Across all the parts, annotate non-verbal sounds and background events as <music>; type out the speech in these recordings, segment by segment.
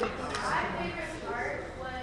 My favorite part was,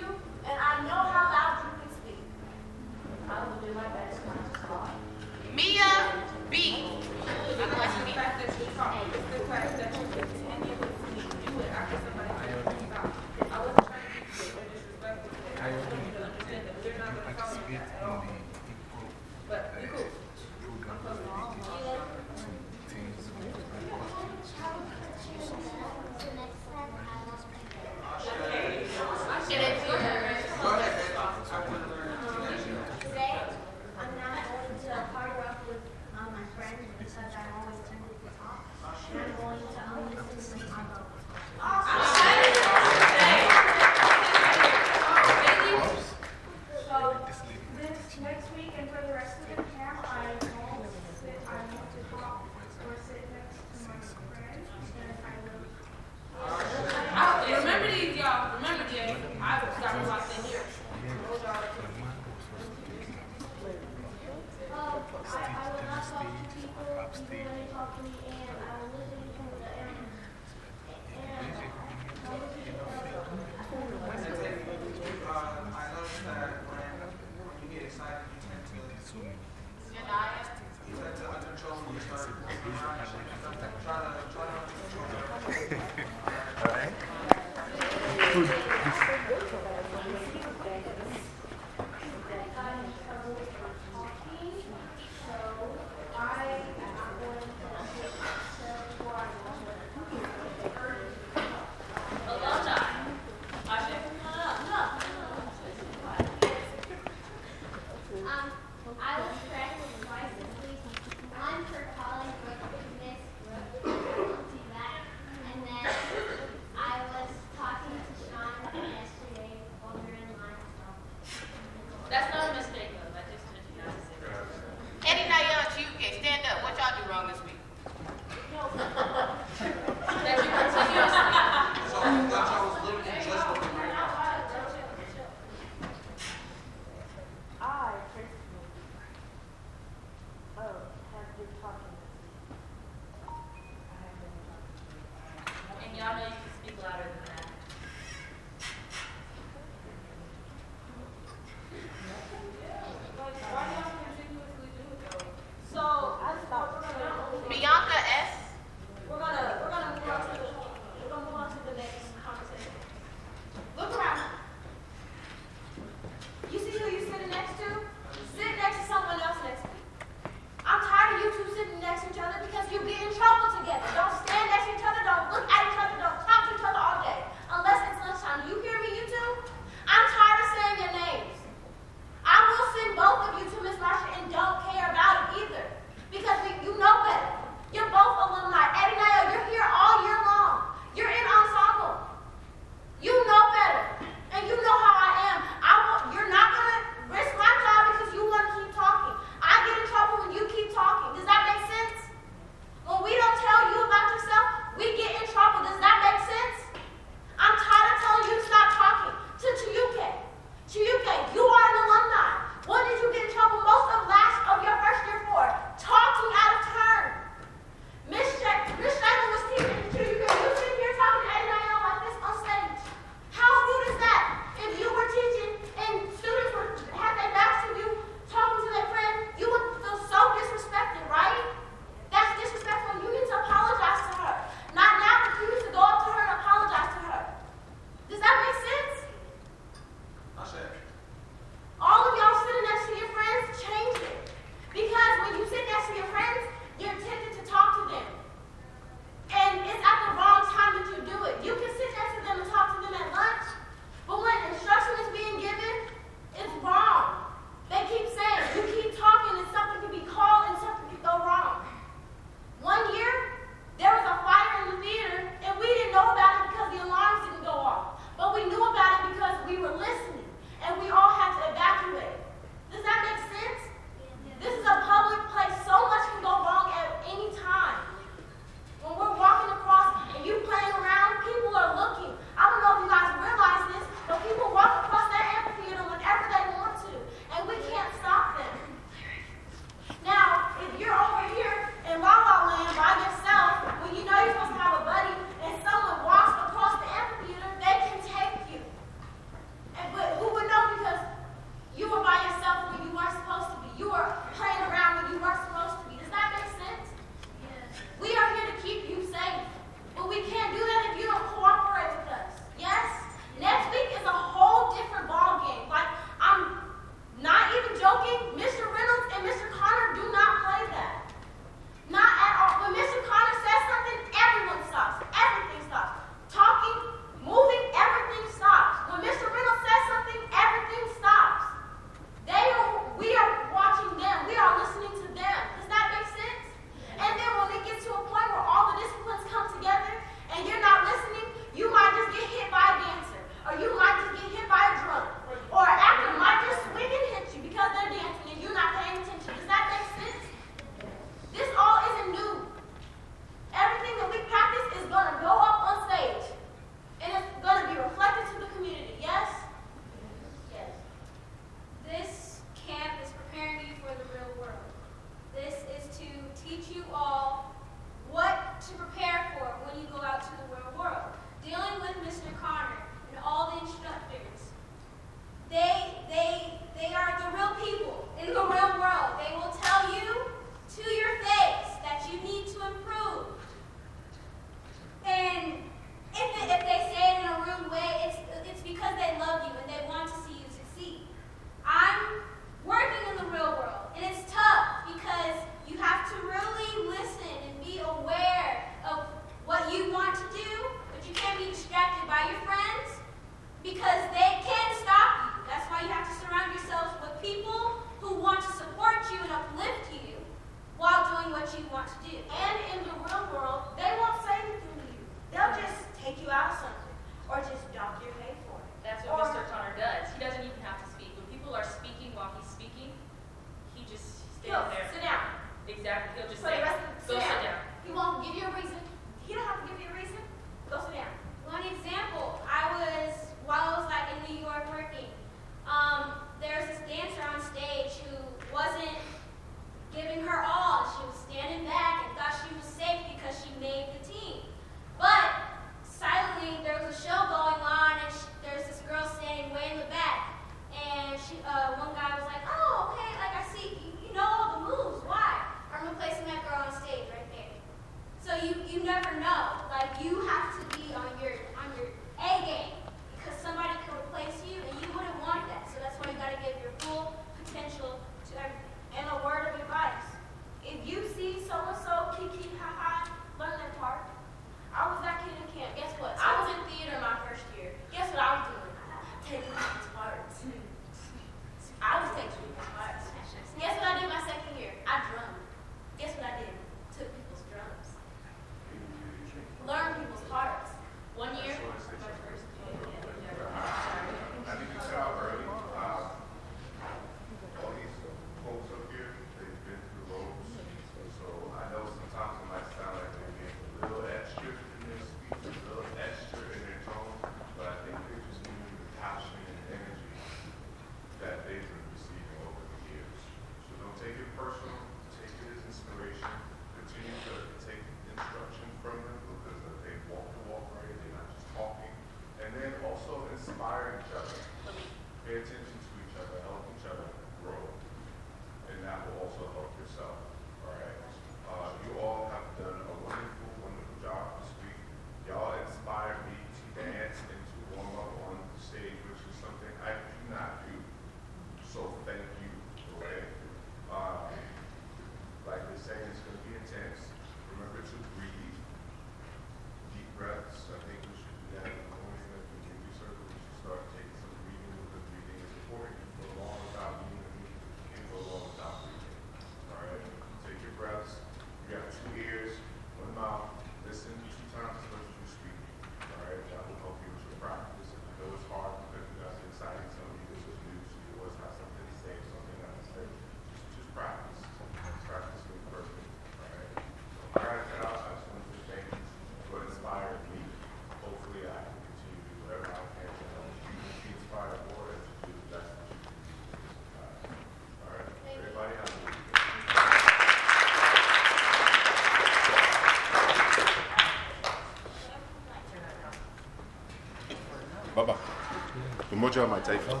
umoja wa mataifa.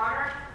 Connor,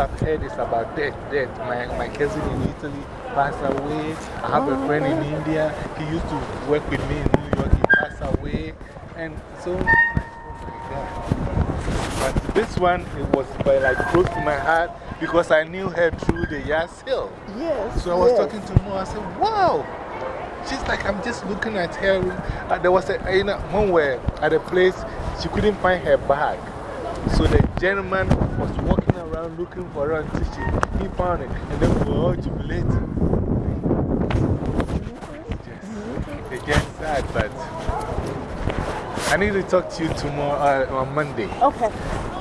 I've heard is about death, death. My, my cousin in Italy passed away. I have a friend in India. He used to work with me in New York. He passed away. And so, oh my God. But this one, it was by like close to my heart because I knew her through the yard sale. Yes. So I was yes. talking to Mo. I said, wow. She's like, I'm just looking at her. Uh, there was a you know, one where at a place she couldn't find her bag. So the gentleman was walking around looking for her she, he found it. And then we were all jubilating. Just, it's just sad, but I need to talk to you tomorrow uh, on Monday. Okay.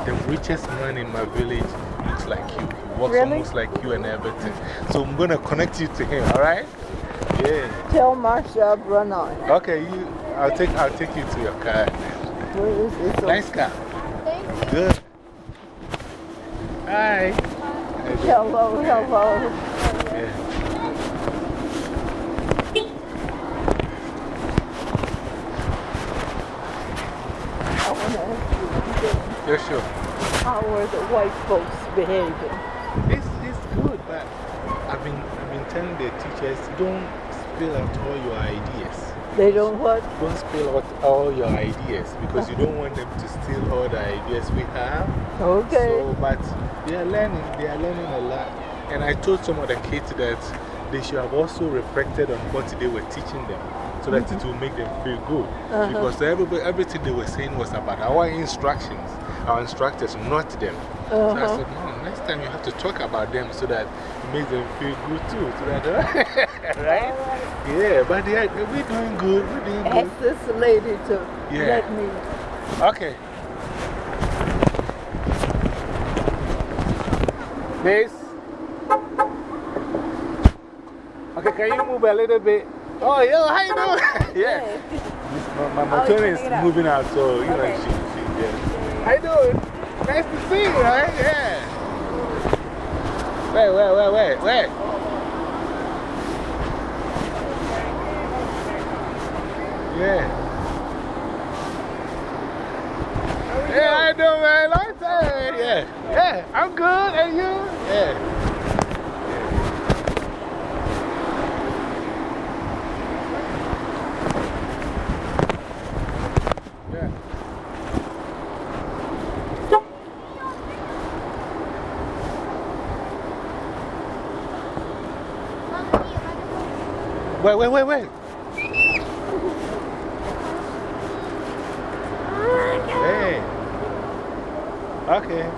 The richest man in my village looks like you. He walks Really? almost like you and everything. So I'm going to connect you to him, all right? Yeah. Tell Marsha I've run on. Okay, you, I'll, take, I'll take you to your car. Where is it? Nice car. Good. Hi. Hello, hello. I want to ask you one thing. Yeah, sure. How are the white folks behaving? It's, it's good, but I've been, I've been telling the teachers don't spill out all your ideas. They don't what? Don't spill out all your ideas because you don't want them to steal all the ideas we have. Okay. So, but they are learning, they are learning a lot. And I told some of the kids that they should have also reflected on what they were teaching them so that it will make them feel good. -huh. Because everybody, everything they were saying was about our instructions, our instructors, not them. So I uh-huh. said, no, next time you have to talk about them so that it makes them feel good too. So that, <laughs> right? Yeah, but they are, we're doing good, we're doing good. Ask this lady to Yeah. let me. Okay. This. Okay, can you move a little bit? Oh, yo, how you doing? <laughs> yeah. This, my my Oh, is coming it up. moving out, so, you know, she, she, yeah. How you doing? Nice to see you, right? Yeah. Wait, wait, wait, wait, wait. Yeah, how you doing, man? Long time. Yeah. Yeah, I'm good. And you? Yeah. Yeah. Wait, wait, wait, wait. Hey. Okay.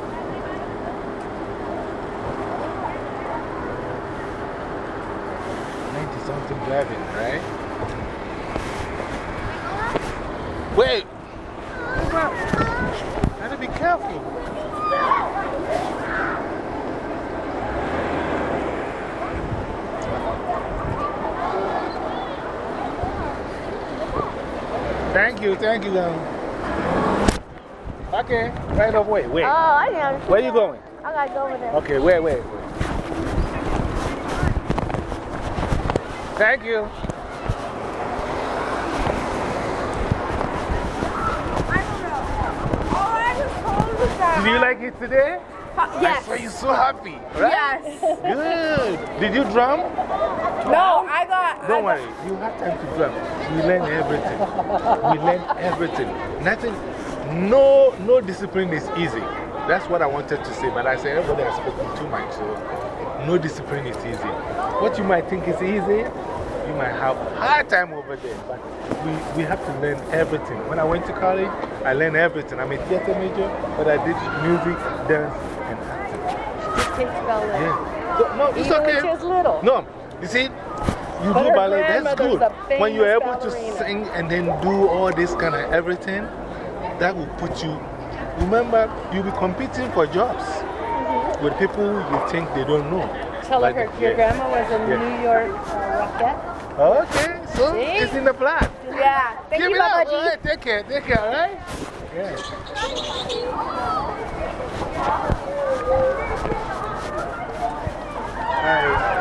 Ninety something driving, right? Wait. Gotta be careful. Thank you. Um, okay, right off. Wait, wait. Oh, I am. Where you going? I gotta go over there. Okay, wait, wait, wait. Thank you. Oh, I was told about Did you like it today? I saw you so happy, right? Yes. Good. Did you drum? No, I got. Don't worry, you have time to drum. We learn everything. We learn everything. Nothing, no, no discipline is easy. That's what I wanted to say, but I said everybody has spoken too much, so no discipline is easy. What you might think is easy, you might have hard time over there, but we, we have to learn everything. When I went to college, I learned everything. I'm a theater major, but I did music, dance, and acting. Just takes ballet. Yeah. So, no, it's Even okay. when she's little. No, you see, you But do ballet, that's good. When you're able to sing and then do all this kind of everything, that will put you. Remember, you'll be competing for jobs -hmm. with people you think they don't know. Tell Like, her your yeah. grandma was a Yeah. New York uh, rockette. Okay, so See? it's in the plan. Yeah. Thank Give you. Baba G. All right, take care, take care, all right? Yeah.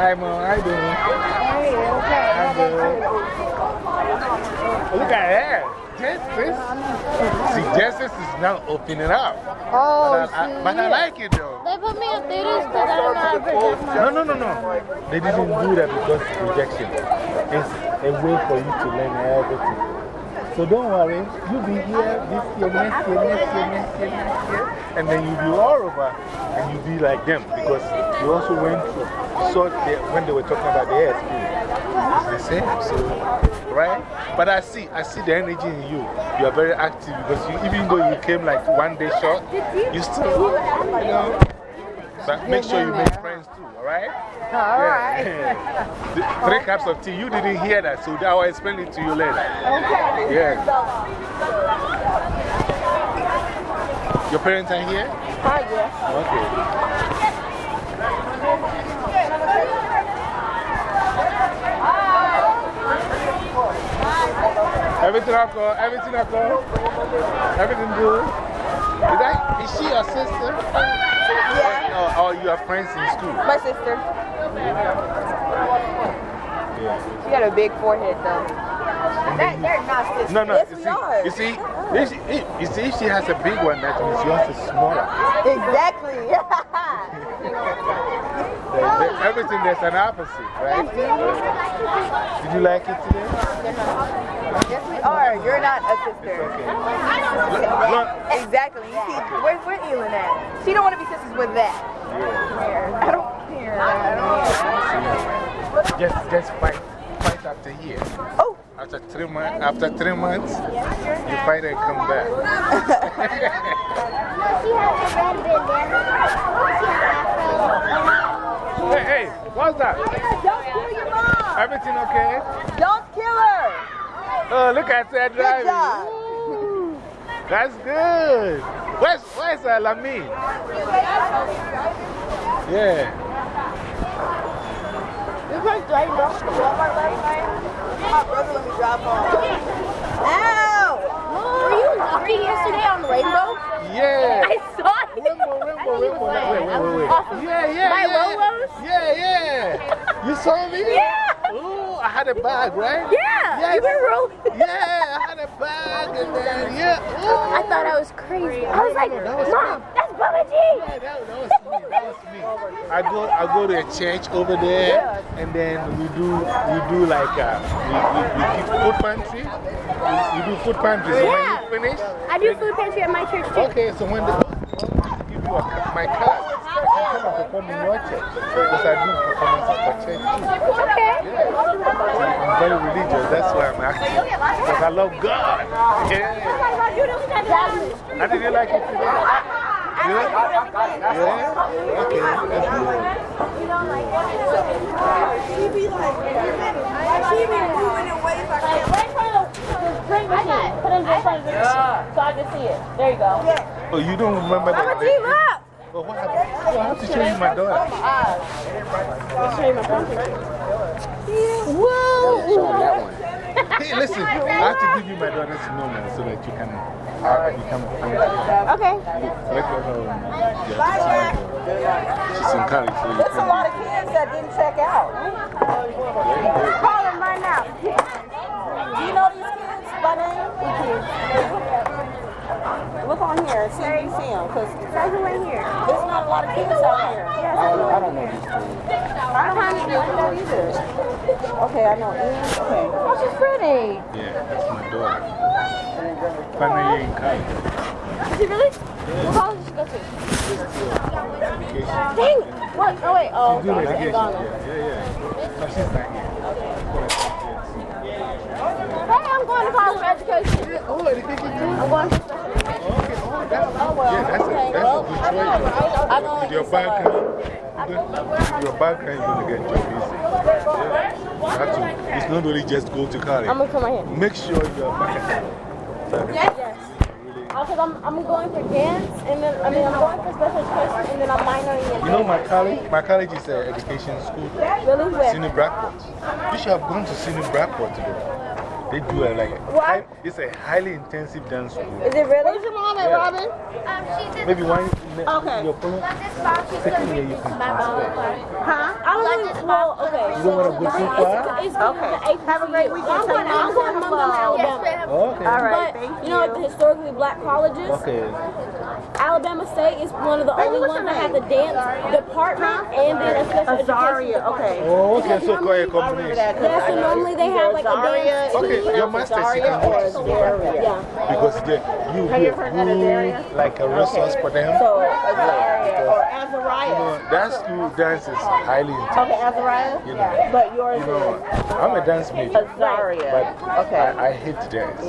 Hi, Mom. How you doing? Hey, okay. I'm good. Look at that. Justice. See, Justice is now opening up. Oh, but, I, I, but I like it though. They put me in theaters because I don't know how to No, no, no, no. They didn't do that because rejection. It's a way for you to learn everything. So don't worry. You'll be here this year, next year, next year, next year, next year. And then you'll be all over and you'll be like them because you also went through. So they, when they were talking about the ASP, it's the same. So, right? But I see, I see the energy in you. You are very active because you, even though you came like one day short, you still, you know. But make sure you make friends too, Oh, all right? <laughs> All right. Three cups of tea. You didn't hear that, so I will explain it to you later. Okay. Yeah. Your parents are here? Hi, yeah. Okay. Everything okay? Everything okay? Everything good? Is, that, is she your sister? Yeah. Or, or you are friends in school? My sister. Yeah. She got a big forehead, though. That, they're not sisters. No, no. Yes, you, see, you see, if she, you see, if she has a big one, that means yours is smaller. Exactly. <laughs> There- there- everything there's an opposite, right? Did you like it today? yes, we are. You're not a sister. Look, Exactly. You see, where's, where's Elin at? She don't want to be sisters with that. yeah. I don't care. I don't care. Just, just fight, fight after year. Oh. After three months, after three months, you fight and come back. She has a red bandana. She has hey, hey, what's that? Don't kill your mom. Everything okay? Don't kill her. Oh, look at that Good driving. job. That's good. Where's, where's uh, Lamy? Yeah. We went driving off to Walmart last night. My brother let me drive home. Ow! Were you walking yesterday on Rainbow? Yeah. I saw it. Rainbow, rainbow, rainbow. Wait, wait, wait, wait. Yeah, yeah. My yeah. Rolos? Yeah, yeah. You saw me? Yeah. I had a bag, right? Yeah. Yes. You were rolling. Yeah, I had a bag and then, <laughs> yeah. Ooh. I thought I was crazy. I was like, That was Mom, me. that's Bubba G. Yeah, that, that was me. That was me. I go, I go to a church over there, and then we do, we do like, uh, we, we, we keep food pantry. We, we do food pantry. So when you finish, I do food pantry at my church too. okay, so when they give you a, my card, you and perform in your church. Because I do performances for church too. Okay. Yeah. I'm very religious, that's why I'm asking. Because I love God. Yeah. How did you like it today? Good? Yeah? Okay, that's good. She be like, she be moving I can't. Drink machine. Put it in front of the machine so I can see it. There you go. Oh, you don't remember that? Mama G, look. But what happened? Well, I have to show you my daughter. I'll show you my pumpkin. Whoa! hey, listen, I have to give you my daughter's number so that you can uh, become a friend. Okay. Let her know. Bye, Jack. She's in college. you. That's a lot of kids that didn't check out. Call them right now. Do you know these kids by name? Look on here, see if you see them. Because there's not a lot of kids out here. I don't, I don't know these two. I don't have any like that either. Okay, I know Ian. Okay. Oh, she's pretty. Yeah, that's my daughter. Final year in college. Is she really? What college did she go to? Dang! What? Oh, wait. Oh, She's doing okay. education. Yeah, yeah, yeah. No, she's not here. Hey, I'm going to college for education. Oh, education too? I'm going to special education. Okay, oh, that's, Oh, well. yeah, that's, okay. a, that's well, a good I know, choice. I know. Your background, your background, you're going to get job easy. Yeah. You to, it's not only just go to college. I'm going to come right here. Make sure you're back. Yes. Yes. Because I'm, I'm going for dance, and then, I mean, I'm going for special education, and then I'm minoring in You know my college? My college is an education school. Really? Where? SUNY Brockport. You should have gone to SUNY Brockport today. They do a, like, What? high, it's a highly intensive dance school. Is it really? Where's your mom at, Yeah. Robin? Um, she's in Maybe one, Okay. your phone, this box. She's second year you can transfer. Huh? I don't really, well, okay. You don't want to go too far? It's okay. Have a great weekend. I'm going, I'm going, I'm going to Alabama. Okay. All right, but, you know, like the historically black colleges, Okay. Alabama State is one of the only ones that have the dance department and then a special education department. Oh, okay, so call a combination. Yeah, so normally they have like a dance Okay, team. Your master's you can go to SUNY Brockport. Yeah. Because they, you be a good, like a resource for them. So, Yeah, or because, you know, that school dance is highly intense. Okay, Azariah? You know, But yours you know, I'm a dance major. Azaria. But Okay. I, I hate dance.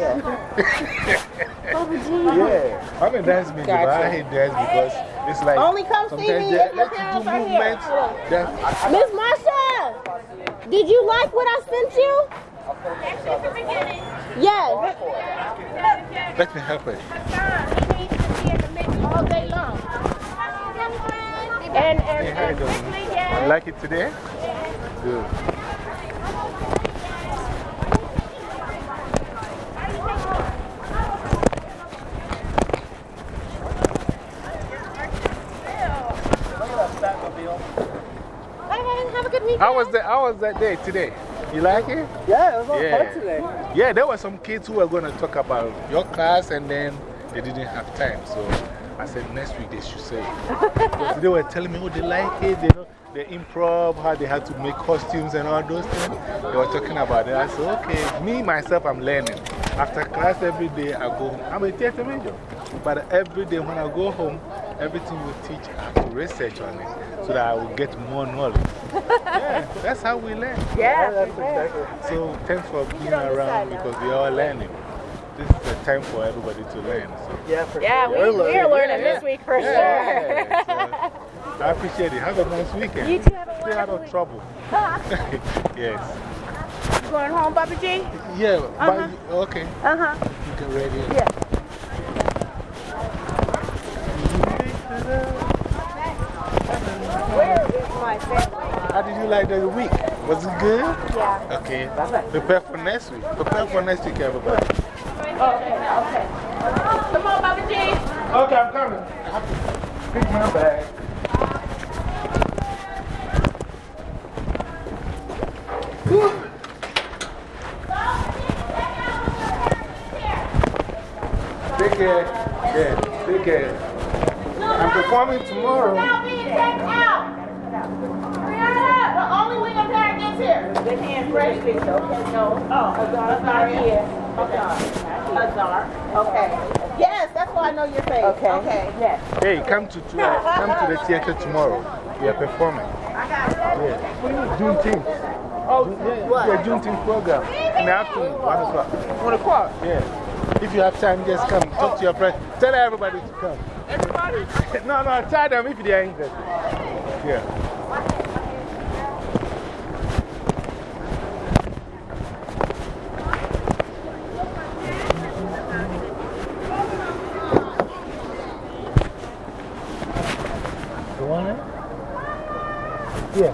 Oh, <laughs> yeah, I'm a dance major, but I hate dance because it's like. Only come see me if your let you parents do are here. Miss Marsha, did you like what I sent you? Yes. Let me help it. All day long. And, and, you doing? Like it today? Good. have a good weekend. How was, the, how was that day today? You like it? Yeah, it was all Yeah. fun today. Yeah, there were some kids who were going to talk about your class and then they didn't have time. So I said next week they should say <laughs> they were telling me, oh, they like it, they know the improv, how they had to make costumes and all those things. They were talking about it. I said, okay, me, myself, I'm learning. After class every day, I go home. I'm a theater major. But every day when I go home, everything you teach, I have to research on it so that I will get more knowledge. Yeah, that's how we learn. Yeah, that's exactly. So thanks for being around because we're learning. This is the time for everybody to learn. So. Yeah, for Yeah, sure. we, We're we're learning. learning Yeah, this week for yeah. sure. So, I appreciate it. Have a nice weekend. You too, have a Stay out wonderful of week. trouble. <laughs> yes. You going home, Papa G? Yeah, Uh-huh. but, okay. Uh huh. You get ready. Yeah. Where is my family? How did you like the week? Was it good? Yeah. Okay. Prepare for next week. Prepare for next week, everybody. Okay, okay. Come on, Papa G. Okay, I'm coming. I have to pick my bag. Take care. Yeah, take care. I'm performing tomorrow. Now being checked out. Brianna, the only way your parent gets here. The hand fresh fish, okay? No. Oh, Azar, not here. Azar. Azar. Okay. Yes, that's why I know your face. Okay. Okay. Yes. Hey, come to, to, uh, come to the theater tomorrow. We are performing. Yeah. Juneteenth. Oh, Yeah, what? yeah, Juneteenth program. In the afternoon, 1 o'clock. 1 o'clock. Yeah. If you have time, just come. Talk to your friends. Tell everybody to come. Everybody? <laughs> no, no, tell them if they are interested. Yeah. You want it? Yeah.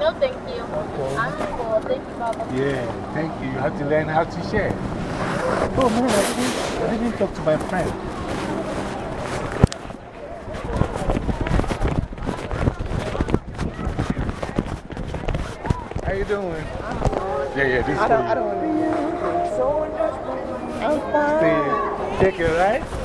No, thank you. I'm full. Thank you, Papa. Yeah, thank you. You have to learn how to share. Oh man, I didn't, I didn't talk to my friend. How you doing? Yeah, yeah, this I don't, I don't want to. So See, take it, right?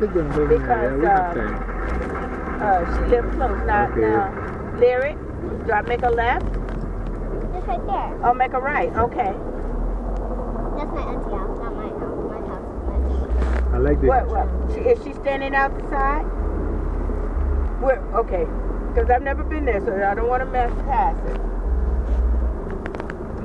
Take them home. because, yeah, we have uh, time. Uh, she lives close. Now, Okay. now, Lyric, do I make a left Just right there. or make a right? Okay. That's my auntie house, not my house. My house I like the. What, what? She, is she standing outside? Where? Okay. Because I've never been there, so I don't want to mess past it.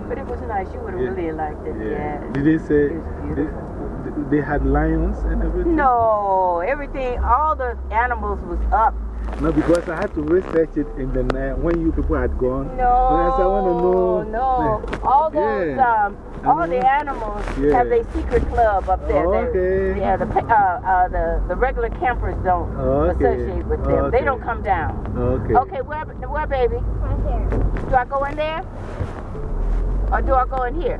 But it was nice. You would have Yeah. really liked it. Yeah. Yeah. Did they say It's they, beautiful. they had lions and everything? No, everything, all the animals was up. No, because I had to research it in the night when you people had gone. No, When I said, I want to know. no. <laughs> All those, Yeah. um, all the animals Yeah. have a secret club up there. Oh, okay. Yeah, the, uh, uh, the, the regular campers don't Oh, okay. associate with them. They Okay. don't come down. Okay. Okay, where, where, baby? Right there. Do I go in there? Or do I go in here?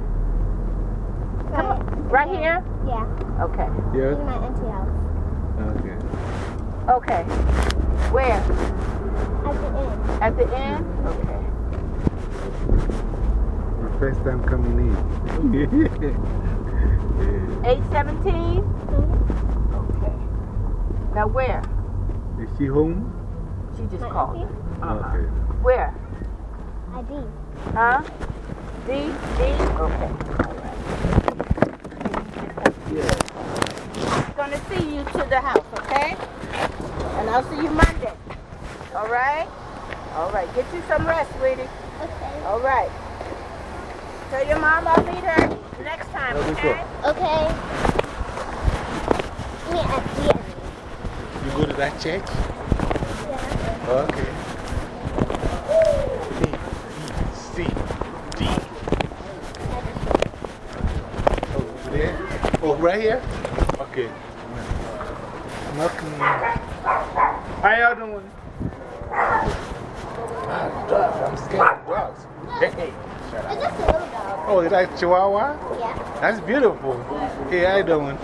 Come on. Right here? Yeah. Okay. Yeah. In my auntie house. Okay. Okay. Where? At the end. At the end? Okay. My first time coming in. <laughs> yeah. 817? Okay. Now where? Is she home? She just My called. Uh-huh. Okay. Where? ID. Huh? D? D? Okay. All right. Gonna see you to the house, okay? And I'll see you Monday. All right? All right. Get you some rest, sweetie. Okay. All right. Tell your mom I'll meet her next time, okay? Okay. Me at the end. You go to that church? Yeah. Okay. A, B, C, D. Oh, there? Oh, right here? Okay. Knocking. How y'all doing? Dogs. I'm scared of dogs. Hey. It's just a little dog. Oh, is that Chihuahua? Yeah. That's beautiful. Hey, how you doing?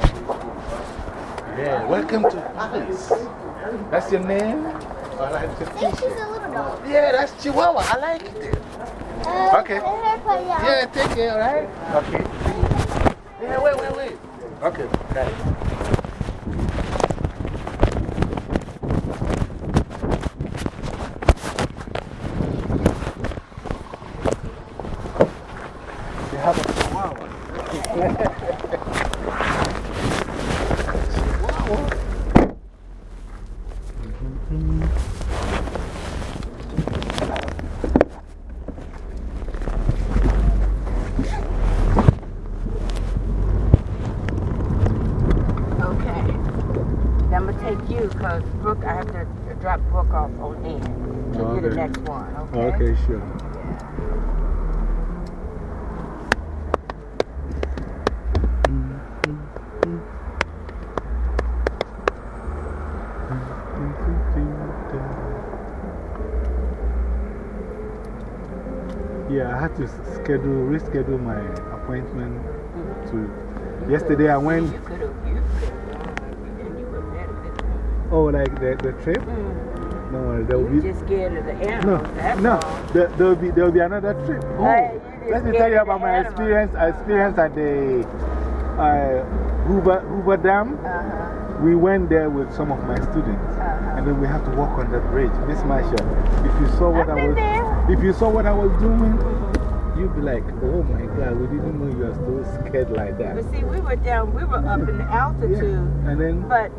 Yeah, welcome to Paris. That's your name? I like the It's t-shirt. a little dog. Yeah, that's Chihuahua. I like it. Uh, Okay. let her play out. Yeah, take it, alright? Okay. Yeah, wait, wait, wait. Okay, got it. They have a chihuahua. Okay. Then I'm going to take you because Brooke, I have to drop Brooke off on in. So you're the Okay. next one, okay? Okay, sure. Yeah, I had to schedule, reschedule my appointment to. Yesterday I went. You could have, you could have, and you would have had a good time. Oh, like the, the trip? Mm. No worry, there will be. just scared of the No, animals, no, all. there, there, will be, there will be another trip. Oh, let me tell you about my animals. experience, experience at the uh, Hoover, Hoover Dam. Uh-huh. We went there with some of my students. Uh-huh. And then we have to walk on the bridge. Miss Marsha, if you saw what I've I was there. if you saw what I was doing, you'd be like, oh my God, we didn't know you were so scared like that. But see, we were down, we were up in the altitude. And then, But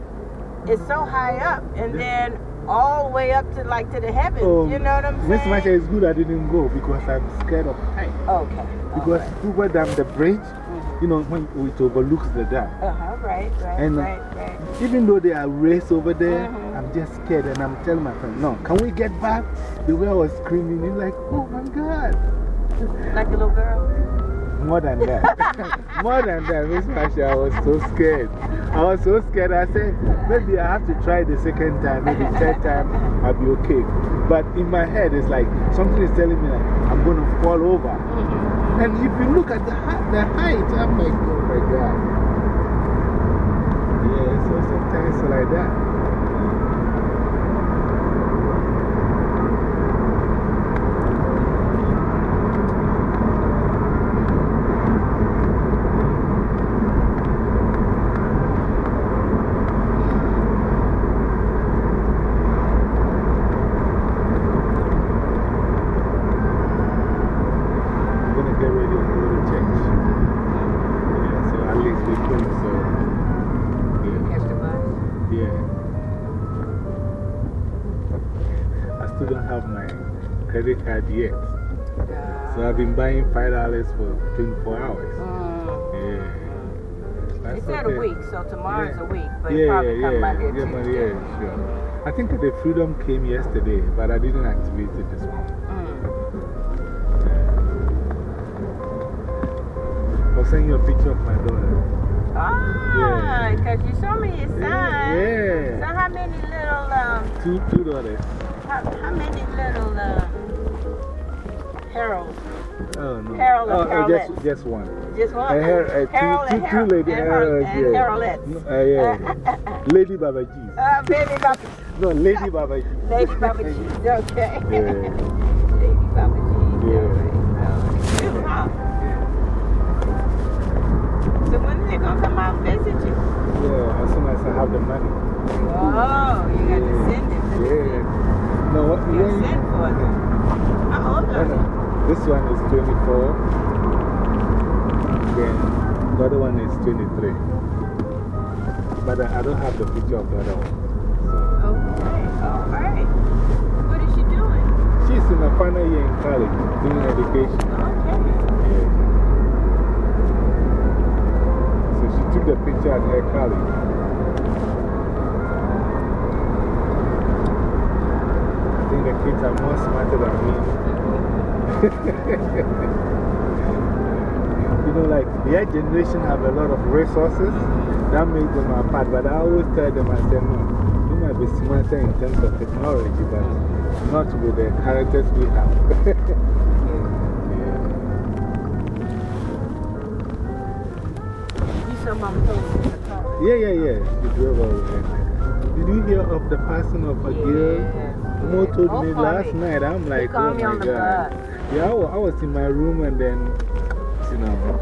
it's so high up, and then all the way up to like to the heavens. oh, you know what I'm saying? Miss Marsha, it's good I didn't go because I'm scared of height. Okay. Because Hoover Dam, the bridge, Mm-hmm. you know, when it overlooks the dam. Uh huh, right, right, And uh, right, right. even though there are race over there, -hmm. I'm just scared and I'm telling my friend, no, can we get back? The way I was screaming, he's like, oh my God. Like a little girl? More than that. <laughs> More than that, Miss Masha, I was so scared. I was so scared. I said, maybe I have to try the second time, maybe third time, I'll be okay. But in my head, it's like something is telling me like, I'm going to fall over. -hmm. And if you look at the, height, the height, I'm like, oh my God. Yeah, so sometimes it's like that. I'm going to get ready and go to church. Yeah, so at least we could, so. Yeah. Catch the bus? Yeah. I still don't have my credit card yet. Been buying $5 for 24 hours. Yeah. They That's said okay. a week, so tomorrow's Yeah. a week, but yeah, probably yeah, come Monday yeah, Monday, yeah, sure. I think the freedom came yesterday, but I didn't activate it this morning. Mm. I'll send you a picture of my daughter. Ah, because you showed me your son. Yeah. So, how many little, um, Two, two daughters. how, how many little, um, Harold? Oh, no. Harold and oh, oh, just, just one. Just one? Uh, Har- uh, two, Harold two, and two Harold- lady and Harold- Harold, and yeah. No, uh, yeah. <laughs> lady Baba G. Uh, baby Baba, No, Lady Baba G. Lady Baba G, <laughs> okay. Yeah. <laughs> Lady Baba G, Yeah. Cute, huh? So when are they going to come out and visit you? Yeah, as soon as I have the money. Oh, you got to send it. Yeah. No, what, You to send for them. How old are they? This one is 24. Then the other one is 23. But I, I don't have the picture of the other one. Okay, all right. What is she doing? She's in her final year in college, doing education. Okay. Yeah. So she took the picture at her college. I think the kids are more smarter than me. <laughs> <laughs> you know, like their generation have a lot of resources that make them apart. But I always tell them, I say, no, you might be smarter in terms of technology, but not with the characters we have. You saw Mama told me in the car. Yeah, yeah, yeah. She drove over Did you hear of the passing of a girl? Mo told Oh, me last night. I'm like, oh my God. Bus. Yeah, I I was in my room and then, you know.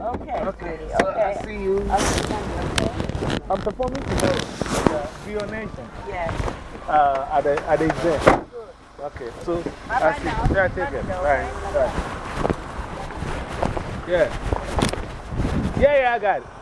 Okay, Okay, sweetie, so okay. I see you. I'll see you. I'm performing today. Uh, Vio Nation. Yes. Uh, at the, at the event. Okay, so I Bye-bye see. now. Yeah, take it. me know, Bye. okay? Bye. Yeah. Yeah, yeah, I got it.